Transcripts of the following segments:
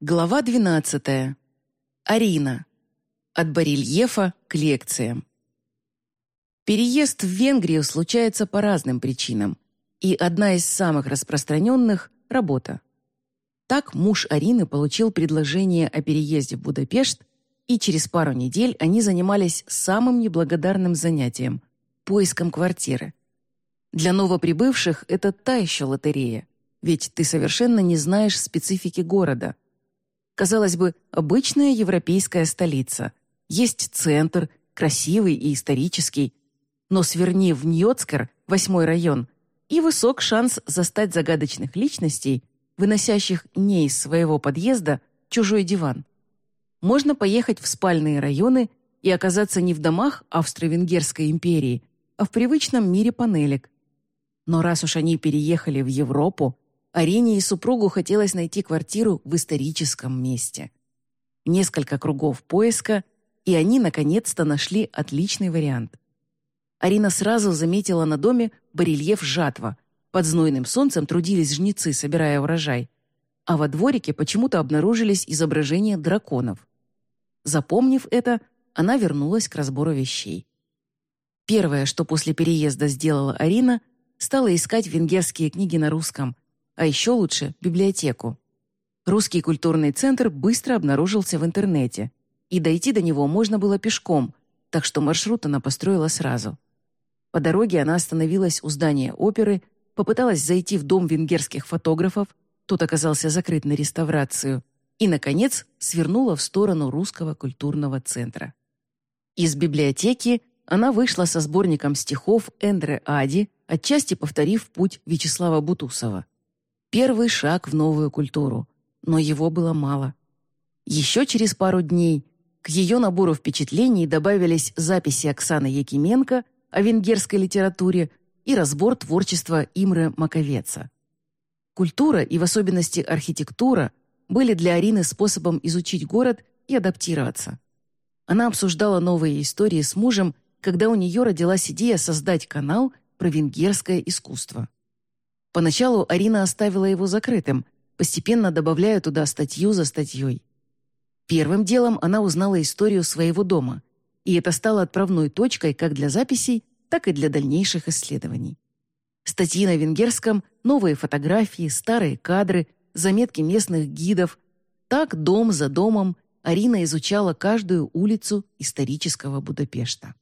Глава 12. Арина. От барельефа к лекциям. Переезд в Венгрию случается по разным причинам, и одна из самых распространенных – работа. Так муж Арины получил предложение о переезде в Будапешт, и через пару недель они занимались самым неблагодарным занятием – поиском квартиры. Для новоприбывших это та еще лотерея, ведь ты совершенно не знаешь специфики города – Казалось бы, обычная европейская столица. Есть центр, красивый и исторический. Но сверни в Ньоцкер, восьмой район, и высок шанс застать загадочных личностей, выносящих не из своего подъезда чужой диван. Можно поехать в спальные районы и оказаться не в домах Австро-Венгерской империи, а в привычном мире панелек. Но раз уж они переехали в Европу, Арине и супругу хотелось найти квартиру в историческом месте. Несколько кругов поиска, и они наконец-то нашли отличный вариант. Арина сразу заметила на доме барельеф жатва. Под знойным солнцем трудились жнецы, собирая урожай. А во дворике почему-то обнаружились изображения драконов. Запомнив это, она вернулась к разбору вещей. Первое, что после переезда сделала Арина, стала искать венгерские книги на русском – а еще лучше — библиотеку. Русский культурный центр быстро обнаружился в интернете, и дойти до него можно было пешком, так что маршрут она построила сразу. По дороге она остановилась у здания оперы, попыталась зайти в дом венгерских фотографов, тот оказался закрыт на реставрацию, и, наконец, свернула в сторону русского культурного центра. Из библиотеки она вышла со сборником стихов Эндре Ади, отчасти повторив путь Вячеслава Бутусова. Первый шаг в новую культуру, но его было мало. Еще через пару дней к ее набору впечатлений добавились записи Оксаны Якименко о венгерской литературе и разбор творчества Имры Маковеца. Культура и в особенности архитектура были для Арины способом изучить город и адаптироваться. Она обсуждала новые истории с мужем, когда у нее родилась идея создать канал про венгерское искусство. Поначалу Арина оставила его закрытым, постепенно добавляя туда статью за статьей. Первым делом она узнала историю своего дома, и это стало отправной точкой как для записей, так и для дальнейших исследований. Статьи на венгерском, новые фотографии, старые кадры, заметки местных гидов. Так, дом за домом, Арина изучала каждую улицу исторического Будапешта.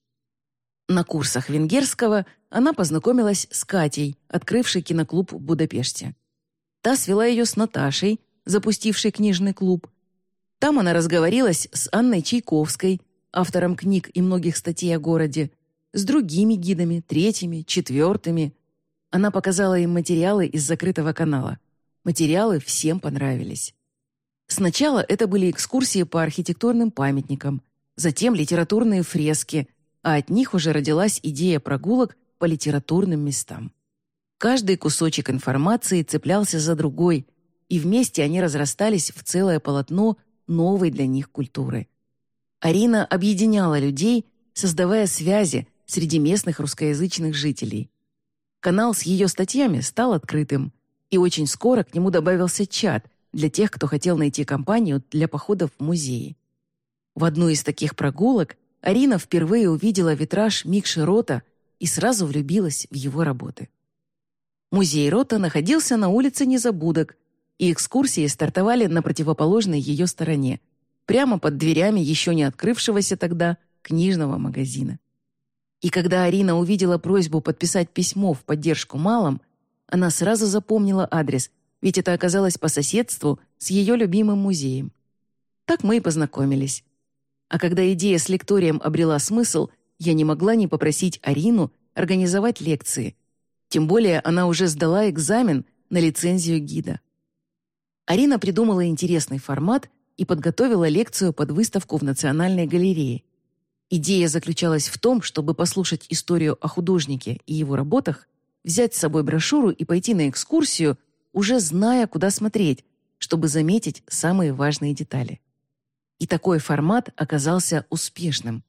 На курсах венгерского она познакомилась с Катей, открывшей киноклуб в Будапеште. Та свела ее с Наташей, запустившей книжный клуб. Там она разговорилась с Анной Чайковской, автором книг и многих статей о городе, с другими гидами, третьими, четвертыми. Она показала им материалы из закрытого канала. Материалы всем понравились. Сначала это были экскурсии по архитектурным памятникам, затем литературные фрески – а от них уже родилась идея прогулок по литературным местам. Каждый кусочек информации цеплялся за другой, и вместе они разрастались в целое полотно новой для них культуры. Арина объединяла людей, создавая связи среди местных русскоязычных жителей. Канал с ее статьями стал открытым, и очень скоро к нему добавился чат для тех, кто хотел найти компанию для походов в музеи. В одну из таких прогулок Арина впервые увидела витраж Микши Рота и сразу влюбилась в его работы. Музей Рота находился на улице Незабудок, и экскурсии стартовали на противоположной ее стороне, прямо под дверями еще не открывшегося тогда книжного магазина. И когда Арина увидела просьбу подписать письмо в поддержку малым, она сразу запомнила адрес, ведь это оказалось по соседству с ее любимым музеем. Так мы и познакомились. А когда идея с лекторием обрела смысл, я не могла не попросить Арину организовать лекции. Тем более она уже сдала экзамен на лицензию гида. Арина придумала интересный формат и подготовила лекцию под выставку в Национальной галерее. Идея заключалась в том, чтобы послушать историю о художнике и его работах, взять с собой брошюру и пойти на экскурсию, уже зная, куда смотреть, чтобы заметить самые важные детали. И такой формат оказался успешным.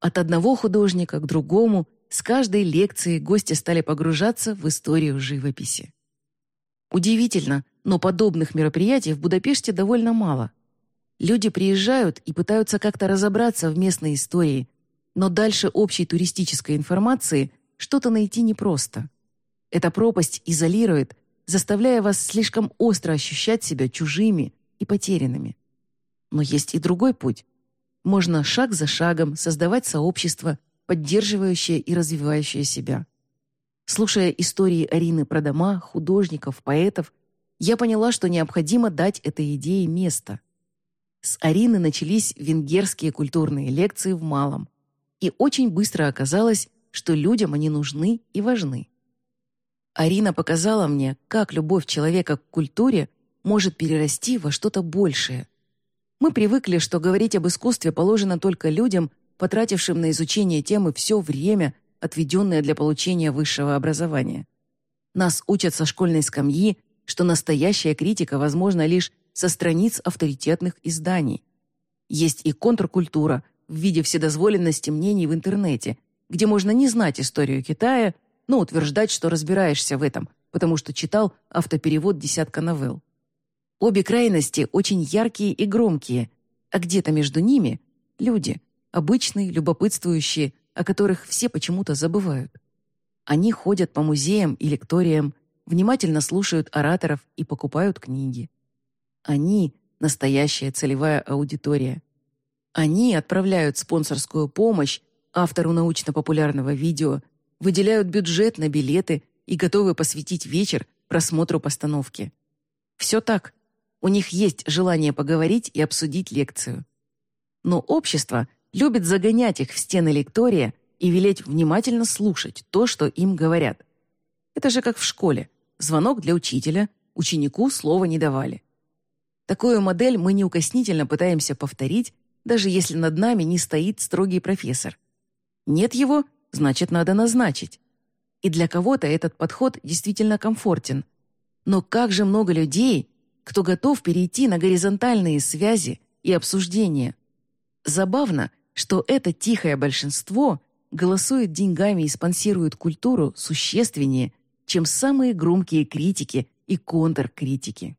От одного художника к другому с каждой лекции гости стали погружаться в историю живописи. Удивительно, Но подобных мероприятий в Будапеште довольно мало. Люди приезжают и пытаются как-то разобраться в местной истории, но дальше общей туристической информации что-то найти непросто. Эта пропасть изолирует, заставляя вас слишком остро ощущать себя чужими и потерянными. Но есть и другой путь. Можно шаг за шагом создавать сообщество, поддерживающее и развивающее себя. Слушая истории Арины про дома, художников, поэтов, я поняла, что необходимо дать этой идее место. С Арины начались венгерские культурные лекции в Малом, и очень быстро оказалось, что людям они нужны и важны. Арина показала мне, как любовь человека к культуре может перерасти во что-то большее. Мы привыкли, что говорить об искусстве положено только людям, потратившим на изучение темы все время, отведенное для получения высшего образования. Нас учат со школьной скамьи, что настоящая критика возможна лишь со страниц авторитетных изданий. Есть и контркультура в виде вседозволенности мнений в интернете, где можно не знать историю Китая, но утверждать, что разбираешься в этом, потому что читал автоперевод десятка новелл. Обе крайности очень яркие и громкие, а где-то между ними — люди, обычные, любопытствующие, о которых все почему-то забывают. Они ходят по музеям и лекториям, внимательно слушают ораторов и покупают книги. Они — настоящая целевая аудитория. Они отправляют спонсорскую помощь автору научно-популярного видео, выделяют бюджет на билеты и готовы посвятить вечер просмотру постановки. Все так. У них есть желание поговорить и обсудить лекцию. Но общество любит загонять их в стены лектория и велеть внимательно слушать то, что им говорят. Это же как в школе. Звонок для учителя, ученику слова не давали. Такую модель мы неукоснительно пытаемся повторить, даже если над нами не стоит строгий профессор. Нет его, значит, надо назначить. И для кого-то этот подход действительно комфортен. Но как же много людей, кто готов перейти на горизонтальные связи и обсуждения. Забавно, что это тихое большинство голосует деньгами и спонсирует культуру существеннее, чем самые громкие критики и контркритики.